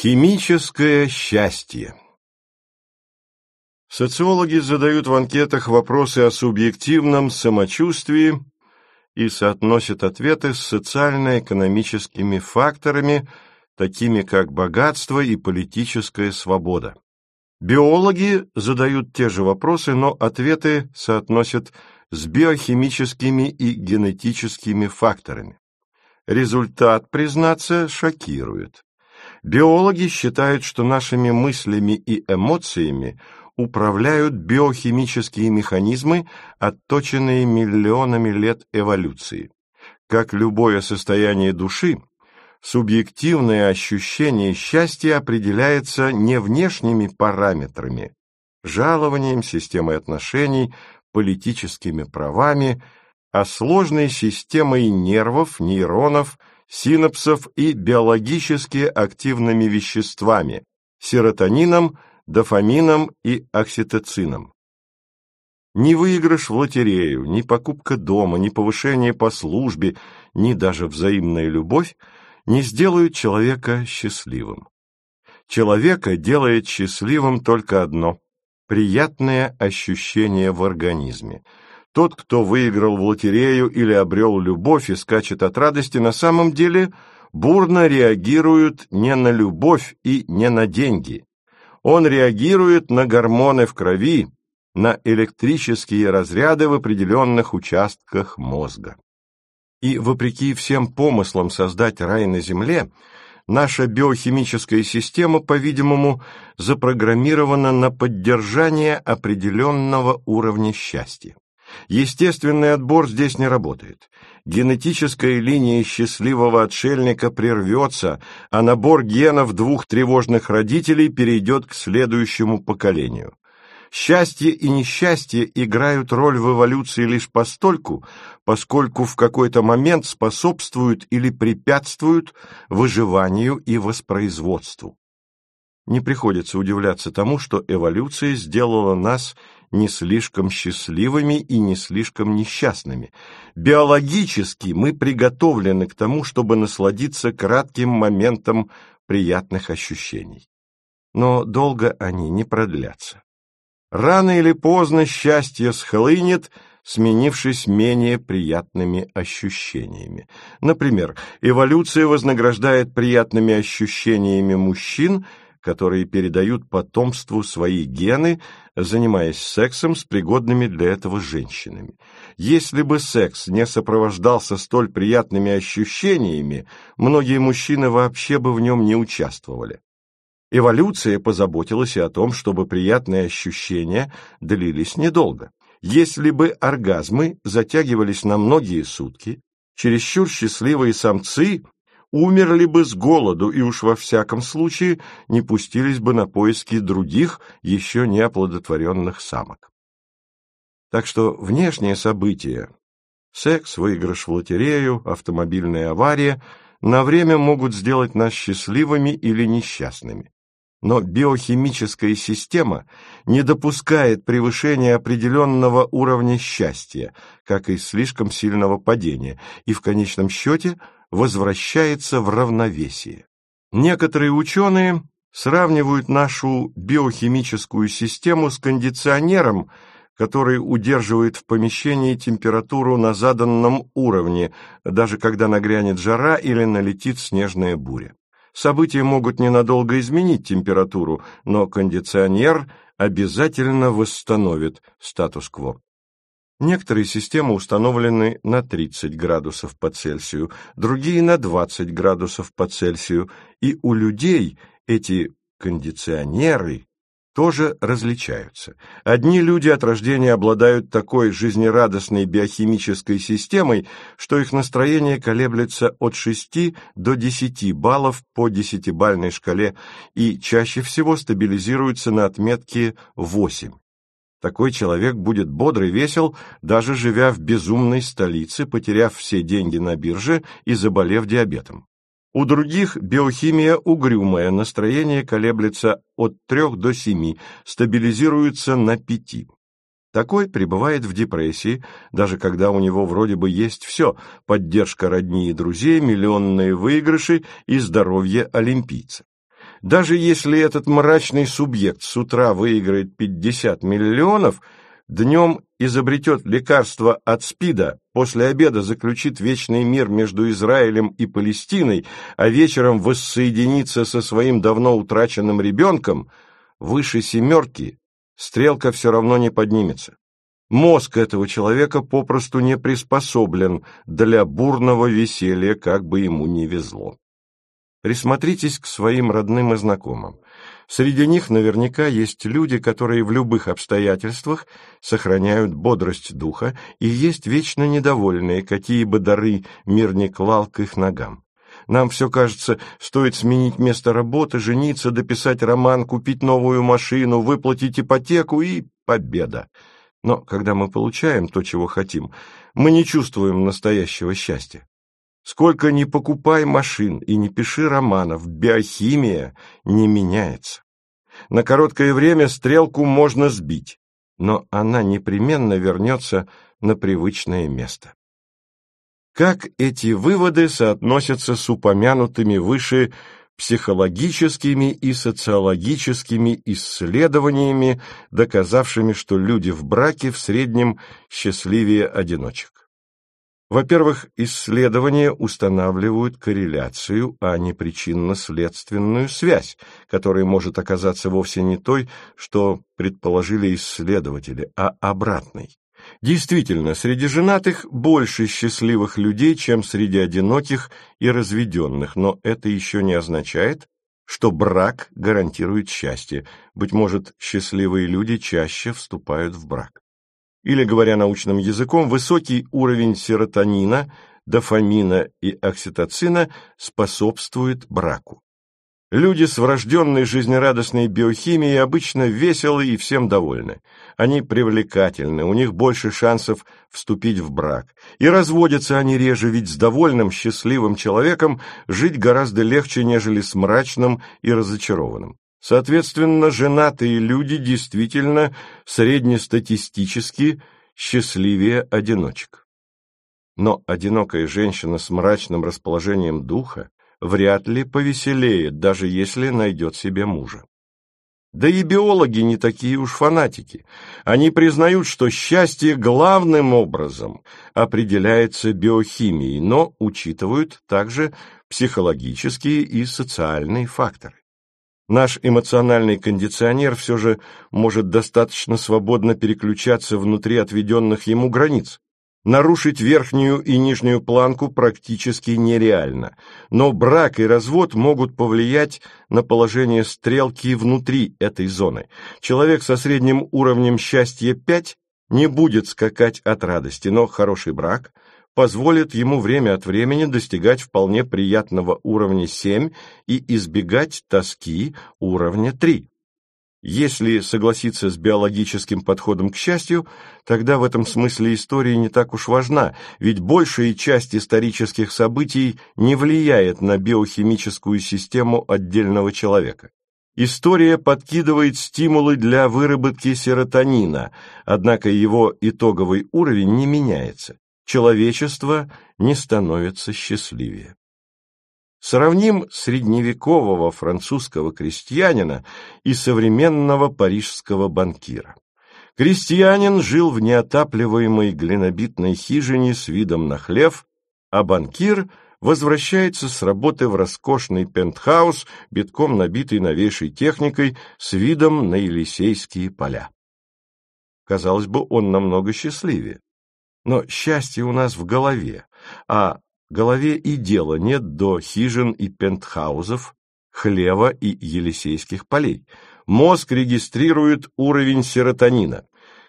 Химическое счастье Социологи задают в анкетах вопросы о субъективном самочувствии и соотносят ответы с социально-экономическими факторами, такими как богатство и политическая свобода. Биологи задают те же вопросы, но ответы соотносят с биохимическими и генетическими факторами. Результат, признаться, шокирует. Биологи считают, что нашими мыслями и эмоциями управляют биохимические механизмы, отточенные миллионами лет эволюции. Как любое состояние души, субъективное ощущение счастья определяется не внешними параметрами, жалованием, системой отношений, политическими правами, а сложной системой нервов, нейронов, синапсов и биологически активными веществами, серотонином, дофамином и окситоцином. Ни выигрыш в лотерею, ни покупка дома, ни повышение по службе, ни даже взаимная любовь не сделают человека счастливым. Человека делает счастливым только одно – приятное ощущение в организме – тот, кто выиграл в лотерею или обрел любовь и скачет от радости, на самом деле бурно реагирует не на любовь и не на деньги. Он реагирует на гормоны в крови, на электрические разряды в определенных участках мозга. И вопреки всем помыслам создать рай на Земле, наша биохимическая система, по-видимому, запрограммирована на поддержание определенного уровня счастья. Естественный отбор здесь не работает. Генетическая линия счастливого отшельника прервется, а набор генов двух тревожных родителей перейдет к следующему поколению. Счастье и несчастье играют роль в эволюции лишь постольку, поскольку в какой-то момент способствуют или препятствуют выживанию и воспроизводству. Не приходится удивляться тому, что эволюция сделала нас не слишком счастливыми и не слишком несчастными. Биологически мы приготовлены к тому, чтобы насладиться кратким моментом приятных ощущений. Но долго они не продлятся. Рано или поздно счастье схлынет, сменившись менее приятными ощущениями. Например, эволюция вознаграждает приятными ощущениями мужчин – которые передают потомству свои гены, занимаясь сексом с пригодными для этого женщинами. Если бы секс не сопровождался столь приятными ощущениями, многие мужчины вообще бы в нем не участвовали. Эволюция позаботилась и о том, чтобы приятные ощущения длились недолго. Если бы оргазмы затягивались на многие сутки, чересчур счастливые самцы умерли бы с голоду и уж во всяком случае не пустились бы на поиски других, еще не оплодотворенных самок. Так что внешние события – секс, выигрыш в лотерею, автомобильная авария – на время могут сделать нас счастливыми или несчастными. Но биохимическая система не допускает превышения определенного уровня счастья, как и слишком сильного падения, и в конечном счете – возвращается в равновесие. Некоторые ученые сравнивают нашу биохимическую систему с кондиционером, который удерживает в помещении температуру на заданном уровне, даже когда нагрянет жара или налетит снежная буря. События могут ненадолго изменить температуру, но кондиционер обязательно восстановит статус-кво. Некоторые системы установлены на 30 градусов по Цельсию, другие на 20 градусов по Цельсию, и у людей эти кондиционеры тоже различаются. Одни люди от рождения обладают такой жизнерадостной биохимической системой, что их настроение колеблется от 6 до 10 баллов по десятибальной шкале и чаще всего стабилизируются на отметке 8. Такой человек будет бодрый, весел, даже живя в безумной столице, потеряв все деньги на бирже и заболев диабетом. У других биохимия угрюмая, настроение колеблется от 3 до 7, стабилизируется на 5. Такой пребывает в депрессии, даже когда у него вроде бы есть все – поддержка родни и друзей, миллионные выигрыши и здоровье олимпийца. Даже если этот мрачный субъект с утра выиграет 50 миллионов, днем изобретет лекарство от СПИДа, после обеда заключит вечный мир между Израилем и Палестиной, а вечером воссоединится со своим давно утраченным ребенком, выше семерки стрелка все равно не поднимется. Мозг этого человека попросту не приспособлен для бурного веселья, как бы ему ни везло. Присмотритесь к своим родным и знакомым. Среди них наверняка есть люди, которые в любых обстоятельствах сохраняют бодрость духа и есть вечно недовольные, какие бы дары мир не клал к их ногам. Нам все кажется, стоит сменить место работы, жениться, дописать роман, купить новую машину, выплатить ипотеку и победа. Но когда мы получаем то, чего хотим, мы не чувствуем настоящего счастья. Сколько ни покупай машин и не пиши романов, биохимия не меняется. На короткое время стрелку можно сбить, но она непременно вернется на привычное место. Как эти выводы соотносятся с упомянутыми выше психологическими и социологическими исследованиями, доказавшими, что люди в браке в среднем счастливее одиночек. Во-первых, исследования устанавливают корреляцию, а не причинно-следственную связь, которая может оказаться вовсе не той, что предположили исследователи, а обратной. Действительно, среди женатых больше счастливых людей, чем среди одиноких и разведенных, но это еще не означает, что брак гарантирует счастье. Быть может, счастливые люди чаще вступают в брак. Или, говоря научным языком, высокий уровень серотонина, дофамина и окситоцина способствует браку. Люди с врожденной жизнерадостной биохимией обычно веселы и всем довольны. Они привлекательны, у них больше шансов вступить в брак. И разводятся они реже, ведь с довольным, счастливым человеком жить гораздо легче, нежели с мрачным и разочарованным. Соответственно, женатые люди действительно среднестатистически счастливее одиночек. Но одинокая женщина с мрачным расположением духа вряд ли повеселеет, даже если найдет себе мужа. Да и биологи не такие уж фанатики. Они признают, что счастье главным образом определяется биохимией, но учитывают также психологические и социальные факторы. Наш эмоциональный кондиционер все же может достаточно свободно переключаться внутри отведенных ему границ. Нарушить верхнюю и нижнюю планку практически нереально, но брак и развод могут повлиять на положение стрелки внутри этой зоны. Человек со средним уровнем счастья 5 не будет скакать от радости, но хороший брак позволит ему время от времени достигать вполне приятного уровня 7 и избегать тоски уровня 3. Если согласиться с биологическим подходом к счастью, тогда в этом смысле история не так уж важна, ведь большая часть исторических событий не влияет на биохимическую систему отдельного человека. История подкидывает стимулы для выработки серотонина, однако его итоговый уровень не меняется. Человечество не становится счастливее. Сравним средневекового французского крестьянина и современного парижского банкира. Крестьянин жил в неотапливаемой глинобитной хижине с видом на хлев, а банкир возвращается с работы в роскошный пентхаус, битком набитый новейшей техникой, с видом на Елисейские поля. Казалось бы, он намного счастливее. Но счастье у нас в голове, а голове и дела нет до хижин и пентхаузов, хлева и елисейских полей. Мозг регистрирует уровень серотонина.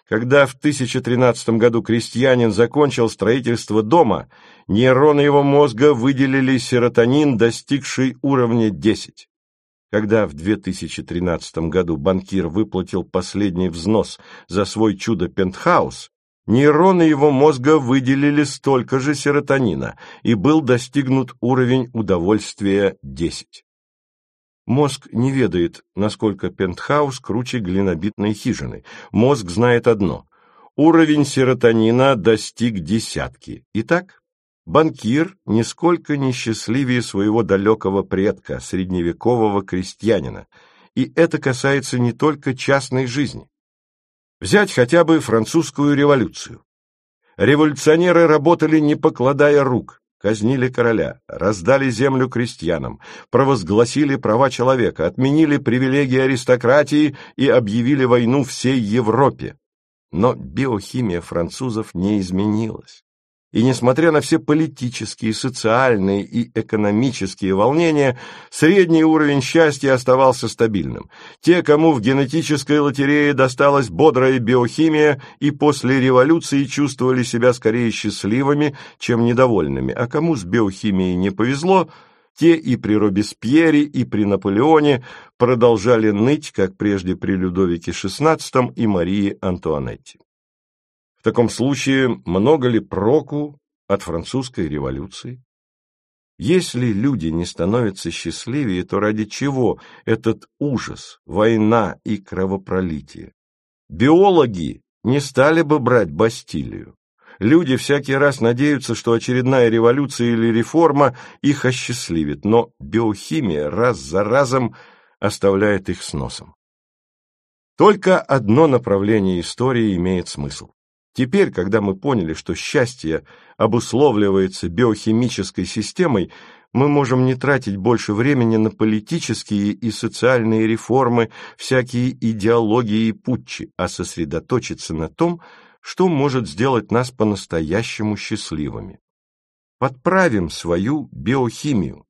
Когда в 1013 году крестьянин закончил строительство дома, нейроны его мозга выделили серотонин, достигший уровня 10. Когда в 2013 году банкир выплатил последний взнос за свой чудо-пентхаус, Нейроны его мозга выделили столько же серотонина, и был достигнут уровень удовольствия 10. Мозг не ведает, насколько пентхаус круче глинобитной хижины. Мозг знает одно – уровень серотонина достиг десятки. Итак, банкир нисколько не счастливее своего далекого предка, средневекового крестьянина, и это касается не только частной жизни. Взять хотя бы французскую революцию. Революционеры работали не покладая рук, казнили короля, раздали землю крестьянам, провозгласили права человека, отменили привилегии аристократии и объявили войну всей Европе. Но биохимия французов не изменилась. И несмотря на все политические, социальные и экономические волнения, средний уровень счастья оставался стабильным. Те, кому в генетической лотерее досталась бодрая биохимия и после революции чувствовали себя скорее счастливыми, чем недовольными, а кому с биохимией не повезло, те и при Робеспьере, и при Наполеоне продолжали ныть, как прежде при Людовике XVI и Марии Антуанетте. В таком случае много ли проку от французской революции? Если люди не становятся счастливее, то ради чего этот ужас, война и кровопролитие? Биологи не стали бы брать Бастилию. Люди всякий раз надеются, что очередная революция или реформа их осчастливит, но биохимия раз за разом оставляет их с носом. Только одно направление истории имеет смысл. Теперь, когда мы поняли, что счастье обусловливается биохимической системой, мы можем не тратить больше времени на политические и социальные реформы, всякие идеологии и путчи, а сосредоточиться на том, что может сделать нас по-настоящему счастливыми. Подправим свою биохимию.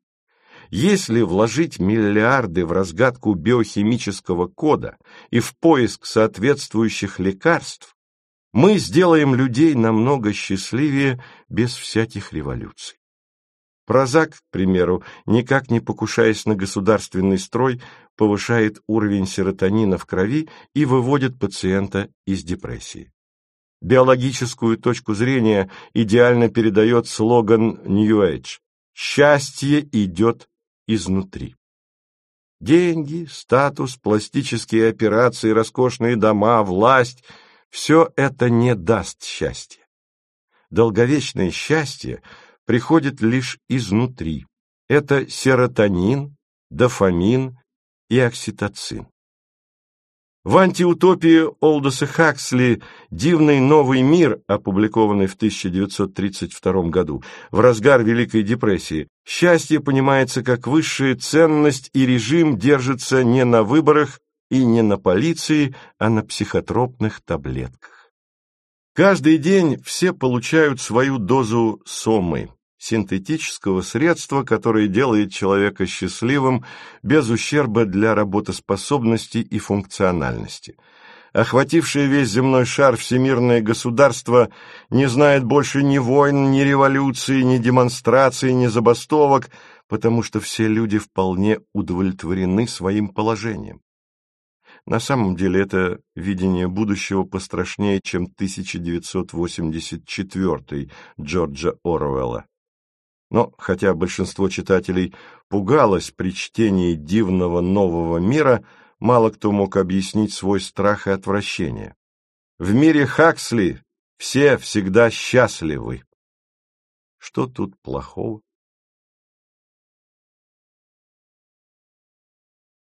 Если вложить миллиарды в разгадку биохимического кода и в поиск соответствующих лекарств, мы сделаем людей намного счастливее без всяких революций. Прозак, к примеру, никак не покушаясь на государственный строй, повышает уровень серотонина в крови и выводит пациента из депрессии. Биологическую точку зрения идеально передает слоган New Age «Счастье идет изнутри». Деньги, статус, пластические операции, роскошные дома, власть – все это не даст счастья. Долговечное счастье приходит лишь изнутри. Это серотонин, дофамин и окситоцин. В антиутопии Олдоса Хаксли «Дивный новый мир», опубликованный в 1932 году, в разгар Великой депрессии, счастье понимается как высшая ценность, и режим держится не на выборах, и не на полиции, а на психотропных таблетках. Каждый день все получают свою дозу сомы, синтетического средства, которое делает человека счастливым без ущерба для работоспособности и функциональности. Охватившее весь земной шар всемирное государство не знает больше ни войн, ни революции, ни демонстраций, ни забастовок, потому что все люди вполне удовлетворены своим положением. На самом деле это видение будущего пострашнее, чем 1984 Джорджа Оруэлла. Но хотя большинство читателей пугалось при чтении дивного нового мира, мало кто мог объяснить свой страх и отвращение. В мире Хаксли все всегда счастливы. Что тут плохого?